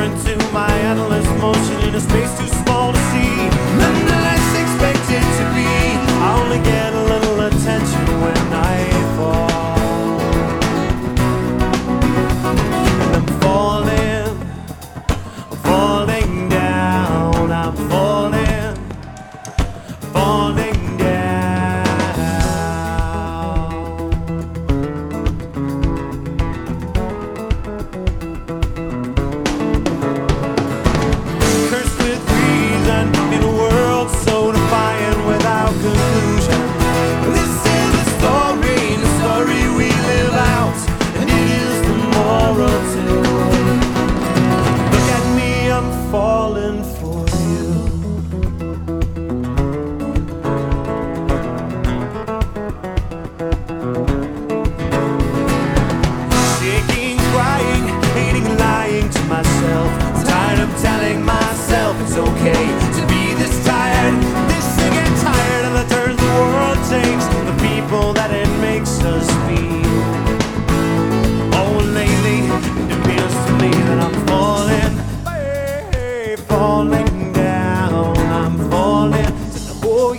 indifferent to my endless motion in a space too small to see. Nonetheless, expected to be. I only get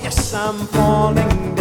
Yes, I'm falling